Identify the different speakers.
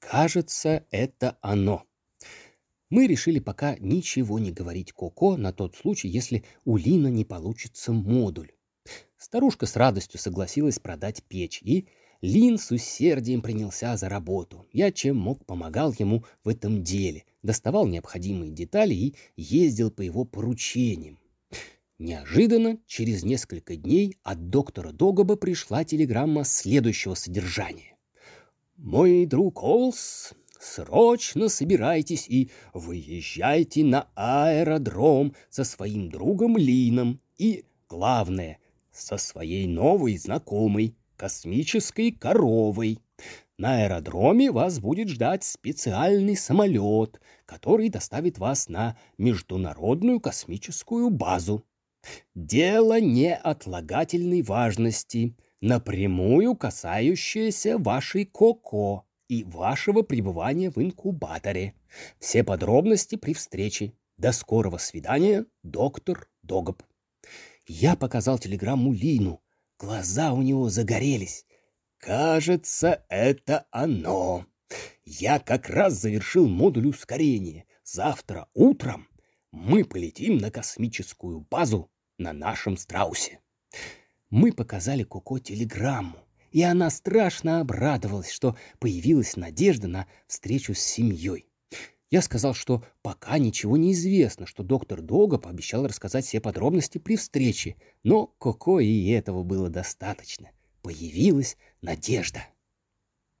Speaker 1: Кажется, это оно. Мы решили пока ничего не говорить Коко на тот случай, если у Лина не получится модуль. Старушка с радостью согласилась продать печь, и Лин с усердием принялся за работу. Я чем мог помогал ему в этом деле, доставал необходимые детали и ездил по его поручениям. Неожиданно, через несколько дней от доктора Догоба пришла телеграмма следующего содержания. «Мой друг Олс, срочно собирайтесь и выезжайте на аэродром со своим другом Лином и, главное, со своей новой знакомой, космической коровой. На аэродроме вас будет ждать специальный самолет, который доставит вас на Международную космическую базу. Дело неотлагательной важности, напрямую касающееся вашей КОКО и вашего пребывания в инкубаторе. Все подробности при встрече. До скорого свидания, доктор Догоб. Я показал телеграмму Лину. Глаза у него загорелись. Кажется, это оно. Я как раз завершил модуль ускорения. Завтра утром мы полетим на космическую базу на нашем страусе. Мы показали Коко телеграмму, и она страшно обрадовалась, что появилась надежда на встречу с семьей. Я сказал, что пока ничего не известно, что доктор Дога пообещал рассказать все подробности при встрече, но Коко и этого было достаточно. Появилась надежда.